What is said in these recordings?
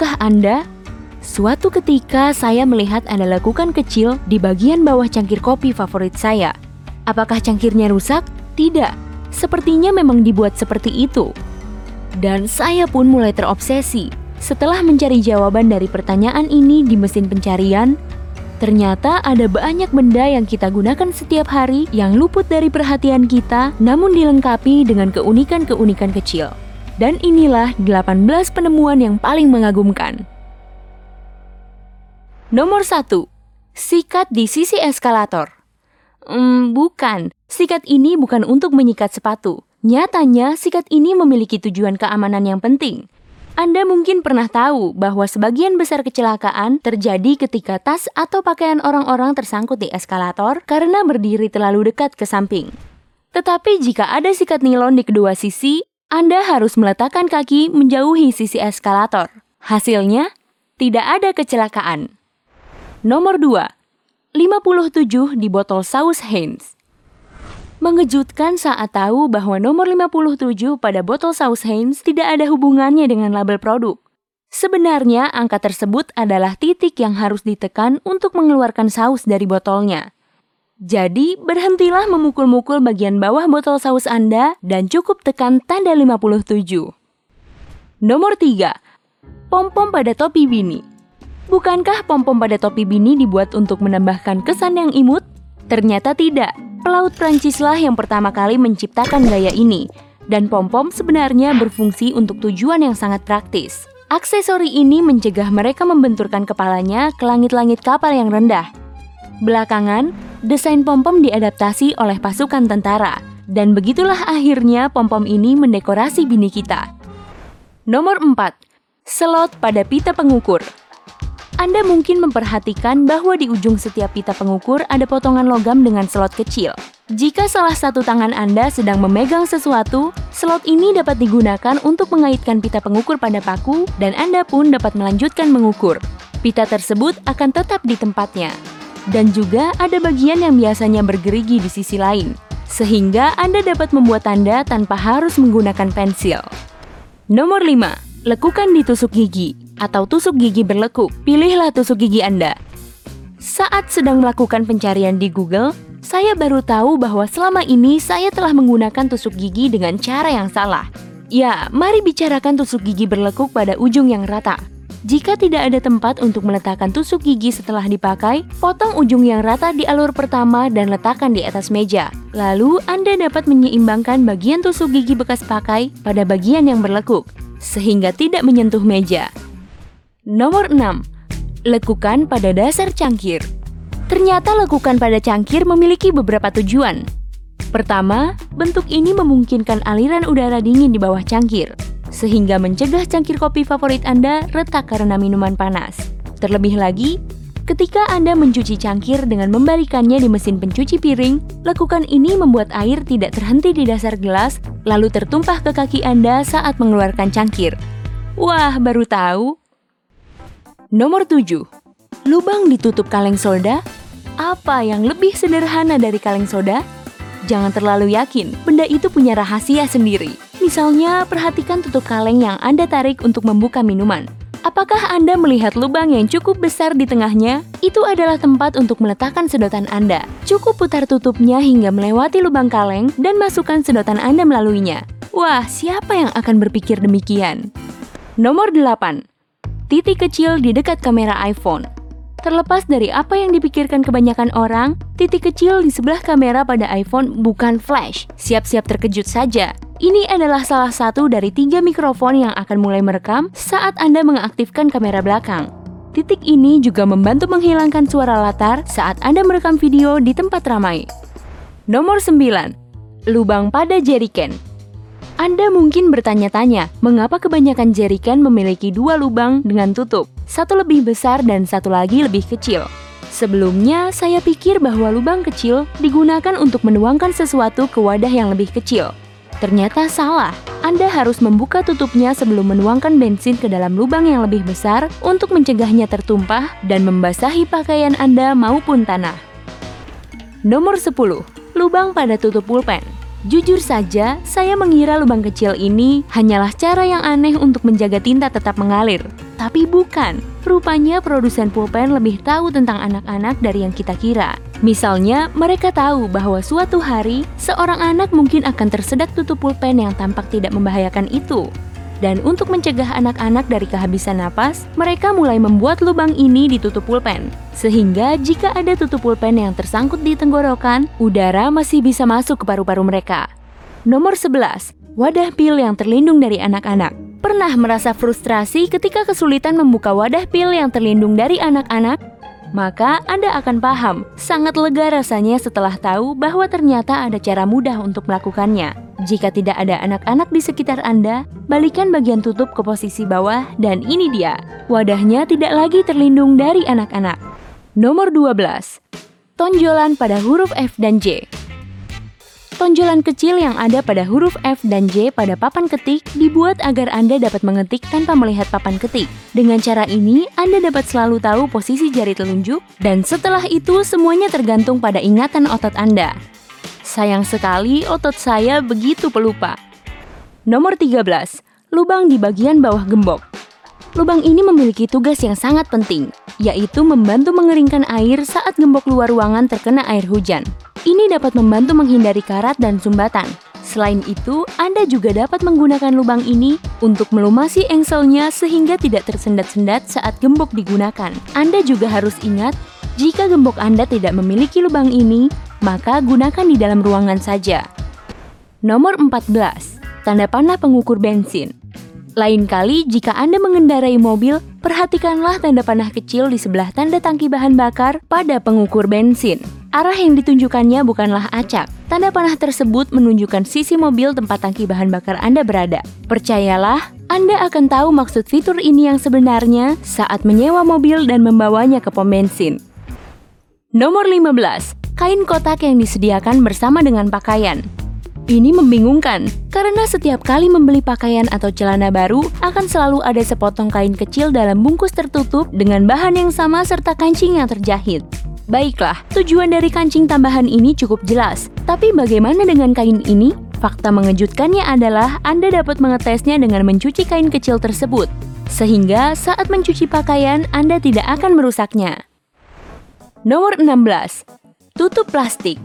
Tahukah Anda? Suatu ketika saya melihat ada lekukan kecil di bagian bawah cangkir kopi favorit saya. Apakah cangkirnya rusak? Tidak. Sepertinya memang dibuat seperti itu. Dan saya pun mulai terobsesi. Setelah mencari jawaban dari pertanyaan ini di mesin pencarian, ternyata ada banyak benda yang kita gunakan setiap hari yang luput dari perhatian kita namun dilengkapi dengan keunikan-keunikan kecil. Dan inilah 18 penemuan yang paling mengagumkan. Nomor 1. Sikat di sisi eskalator. Hmm, bukan. Sikat ini bukan untuk menyikat sepatu. Nyatanya, sikat ini memiliki tujuan keamanan yang penting. Anda mungkin pernah tahu bahwa sebagian besar kecelakaan terjadi ketika tas atau pakaian orang-orang tersangkut di eskalator karena berdiri terlalu dekat ke samping. Tetapi jika ada sikat nilon di kedua sisi, Anda harus meletakkan kaki menjauhi sisi eskalator. Hasilnya, tidak ada kecelakaan. Nomor 2. 57 di botol saus Heinz. Mengejutkan saat tahu bahwa nomor 57 pada botol saus Heinz tidak ada hubungannya dengan label produk. Sebenarnya angka tersebut adalah titik yang harus ditekan untuk mengeluarkan saus dari botolnya. Jadi, berhentilah memukul-mukul bagian bawah botol saus Anda dan cukup tekan tanda 57. Nomor 3. Pom-pom pada topi Bini. Bukankah pom-pom pada topi Bini dibuat untuk menambahkan kesan yang imut? Ternyata tidak. Pelaut Prancislah yang pertama kali menciptakan gaya ini. Dan pom-pom sebenarnya berfungsi untuk tujuan yang sangat praktis. Aksesori ini mencegah mereka membenturkan kepalanya ke langit-langit kapal yang rendah. Belakangan, desain pom-pom diadaptasi oleh pasukan tentara. Dan begitulah akhirnya pom-pom ini mendekorasi bini kita. Nomor 4. Slot pada pita pengukur. Anda mungkin memperhatikan bahwa di ujung setiap pita pengukur ada potongan logam dengan slot kecil. Jika salah satu tangan Anda sedang memegang sesuatu, slot ini dapat digunakan untuk mengaitkan pita pengukur pada paku dan Anda pun dapat melanjutkan mengukur. Pita tersebut akan tetap di tempatnya. Dan juga ada bagian yang biasanya bergerigi di sisi lain, sehingga Anda dapat membuat tanda tanpa harus menggunakan pensil. Nomor 5. Lekukan di tusuk gigi atau tusuk gigi berlekuk, pilihlah tusuk gigi Anda. Saat sedang melakukan pencarian di Google, saya baru tahu bahwa selama ini saya telah menggunakan tusuk gigi dengan cara yang salah. Ya, mari bicarakan tusuk gigi berlekuk pada ujung yang rata. Jika tidak ada tempat untuk meletakkan tusuk gigi setelah dipakai, potong ujung yang rata di alur pertama dan letakkan di atas meja. Lalu, Anda dapat menyeimbangkan bagian tusuk gigi bekas pakai pada bagian yang berlekuk, sehingga tidak menyentuh meja. Nomor 6. Lekukan pada dasar cangkir. Ternyata lekukan pada cangkir memiliki beberapa tujuan. Pertama, bentuk ini memungkinkan aliran udara dingin di bawah cangkir, sehingga mencegah cangkir kopi favorit Anda retak karena minuman panas. Terlebih lagi, ketika Anda mencuci cangkir dengan membalikannya di mesin pencuci piring, lekukan ini membuat air tidak terhenti di dasar gelas, lalu tertumpah ke kaki Anda saat mengeluarkan cangkir. Wah, baru tahu Nomor 7. Lubang ditutup kaleng soda? Apa yang lebih sederhana dari kaleng soda? Jangan terlalu yakin, benda itu punya rahasia sendiri. Misalnya, perhatikan tutup kaleng yang Anda tarik untuk membuka minuman. Apakah Anda melihat lubang yang cukup besar di tengahnya? Itu adalah tempat untuk meletakkan sedotan Anda. Cukup putar tutupnya hingga melewati lubang kaleng dan masukkan sedotan Anda melaluinya. Wah, siapa yang akan berpikir demikian? Nomor 8 titik kecil di dekat kamera iPhone. Terlepas dari apa yang dipikirkan kebanyakan orang, titik kecil di sebelah kamera pada iPhone bukan flash. Siap-siap terkejut saja. Ini adalah salah satu dari tiga mikrofon yang akan mulai merekam saat Anda mengaktifkan kamera belakang. Titik ini juga membantu menghilangkan suara latar saat Anda merekam video di tempat ramai. Nomor 9. Lubang pada jerrycan. Anda mungkin bertanya-tanya, mengapa kebanyakan jerrycan memiliki dua lubang dengan tutup, satu lebih besar dan satu lagi lebih kecil. Sebelumnya, saya pikir bahwa lubang kecil digunakan untuk menuangkan sesuatu ke wadah yang lebih kecil. Ternyata salah. Anda harus membuka tutupnya sebelum menuangkan bensin ke dalam lubang yang lebih besar untuk mencegahnya tertumpah dan membasahi pakaian Anda maupun tanah. Nomor 10. Lubang pada tutup pulpen. Jujur saja, saya mengira lubang kecil ini hanyalah cara yang aneh untuk menjaga tinta tetap mengalir. Tapi bukan, rupanya produsen pulpen lebih tahu tentang anak-anak dari yang kita kira. Misalnya, mereka tahu bahwa suatu hari seorang anak mungkin akan tersedak tutup pulpen yang tampak tidak membahayakan itu. Dan untuk mencegah anak-anak dari kehabisan napas, mereka mulai membuat lubang ini di tutup pulpen. Sehingga jika ada tutup pulpen yang tersangkut di tenggorokan, udara masih bisa masuk ke paru-paru mereka. Nomor 11. Wadah pil yang terlindung dari anak-anak. Pernah merasa frustrasi ketika kesulitan membuka wadah pil yang terlindung dari anak-anak? Maka Anda akan paham, sangat lega rasanya setelah tahu bahwa ternyata ada cara mudah untuk melakukannya. Jika tidak ada anak-anak di sekitar Anda, balikan bagian tutup ke posisi bawah dan ini dia, wadahnya tidak lagi terlindung dari anak-anak. Nomor 12. Tonjolan pada huruf F dan J. Tonjolan kecil yang ada pada huruf F dan J pada papan ketik dibuat agar Anda dapat mengetik tanpa melihat papan ketik. Dengan cara ini, Anda dapat selalu tahu posisi jari telunjuk, dan setelah itu semuanya tergantung pada ingatan otot Anda. Sayang sekali otot saya begitu pelupa. Nomor 13. Lubang di bagian bawah gembok. Lubang ini memiliki tugas yang sangat penting, yaitu membantu mengeringkan air saat gembok luar ruangan terkena air hujan. Ini dapat membantu menghindari karat dan sumbatan. Selain itu, Anda juga dapat menggunakan lubang ini untuk melumasi engselnya sehingga tidak tersendat-sendat saat gembok digunakan. Anda juga harus ingat, jika gembok Anda tidak memiliki lubang ini, maka gunakan di dalam ruangan saja. Nomor 14. Tanda panah pengukur bensin. Lain kali, jika Anda mengendarai mobil, perhatikanlah tanda panah kecil di sebelah tanda tangki bahan bakar pada pengukur bensin. Arah yang ditunjukkannya bukanlah acak. Tanda panah tersebut menunjukkan sisi mobil tempat tangki bahan bakar Anda berada. Percayalah, Anda akan tahu maksud fitur ini yang sebenarnya saat menyewa mobil dan membawanya ke pom bensin. Nomor 15. Kain kotak yang disediakan bersama dengan pakaian. Ini membingungkan, karena setiap kali membeli pakaian atau celana baru, akan selalu ada sepotong kain kecil dalam bungkus tertutup dengan bahan yang sama serta kancing yang terjahit. Baiklah, tujuan dari kancing tambahan ini cukup jelas. Tapi bagaimana dengan kain ini? Fakta mengejutkannya adalah Anda dapat mengetesnya dengan mencuci kain kecil tersebut. Sehingga saat mencuci pakaian, Anda tidak akan merusaknya. Nomor 16. Tutup plastik.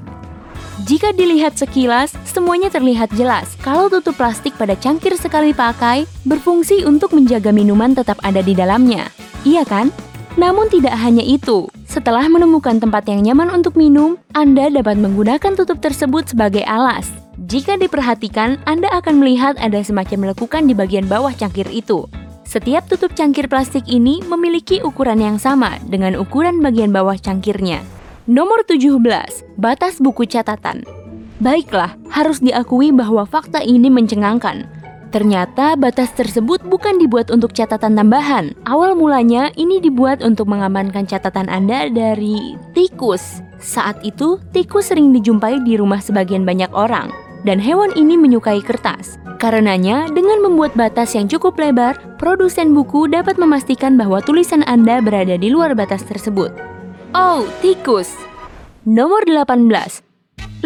Jika dilihat sekilas, semuanya terlihat jelas kalau tutup plastik pada cangkir sekali pakai berfungsi untuk menjaga minuman tetap ada di dalamnya. Iya kan? Namun tidak hanya itu, setelah menemukan tempat yang nyaman untuk minum, Anda dapat menggunakan tutup tersebut sebagai alas. Jika diperhatikan, Anda akan melihat ada semacam lekukan di bagian bawah cangkir itu. Setiap tutup cangkir plastik ini memiliki ukuran yang sama dengan ukuran bagian bawah cangkirnya. Nomor 17. Batas buku catatan. Baiklah, harus diakui bahwa fakta ini mencengangkan. Ternyata batas tersebut bukan dibuat untuk catatan tambahan. Awal mulanya ini dibuat untuk mengamankan catatan Anda dari tikus. Saat itu, tikus sering dijumpai di rumah sebagian banyak orang. Dan hewan ini menyukai kertas. Karenanya, dengan membuat batas yang cukup lebar, produsen buku dapat memastikan bahwa tulisan Anda berada di luar batas tersebut. Oh, tikus! Nomor 18.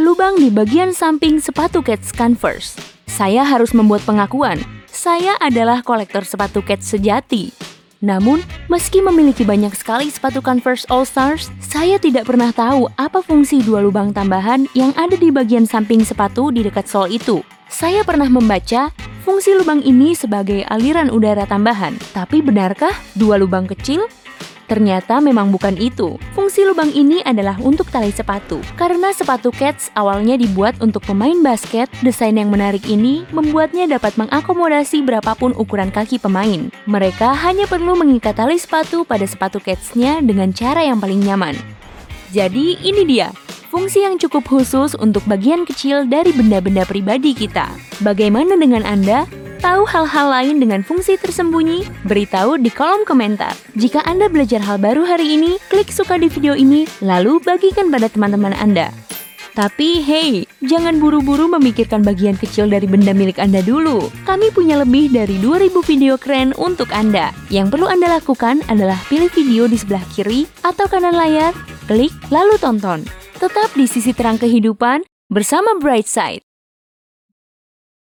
Lubang di bagian samping sepatu Cats Converse. Saya harus membuat pengakuan, saya adalah kolektor sepatu Keds sejati. Namun, meski memiliki banyak sekali sepatu Converse All Stars, saya tidak pernah tahu apa fungsi dua lubang tambahan yang ada di bagian samping sepatu di dekat sol itu. Saya pernah membaca fungsi lubang ini sebagai aliran udara tambahan, tapi benarkah dua lubang kecil Ternyata memang bukan itu. Fungsi lubang ini adalah untuk tali sepatu. Karena sepatu Cats awalnya dibuat untuk pemain basket, desain yang menarik ini membuatnya dapat mengakomodasi berapapun ukuran kaki pemain. Mereka hanya perlu mengikat tali sepatu pada sepatu Cats-nya dengan cara yang paling nyaman. Jadi ini dia, fungsi yang cukup khusus untuk bagian kecil dari benda-benda pribadi kita. Bagaimana dengan Anda? Tahu hal-hal lain dengan fungsi tersembunyi? Beritahu di kolom komentar. Jika Anda belajar hal baru hari ini, klik suka di video ini, lalu bagikan pada teman-teman Anda. Tapi hey, jangan buru-buru memikirkan bagian kecil dari benda milik Anda dulu. Kami punya lebih dari 2000 video keren untuk Anda. Yang perlu Anda lakukan adalah pilih video di sebelah kiri atau kanan layar, klik lalu tonton. Tetap di sisi terang kehidupan bersama Brightside.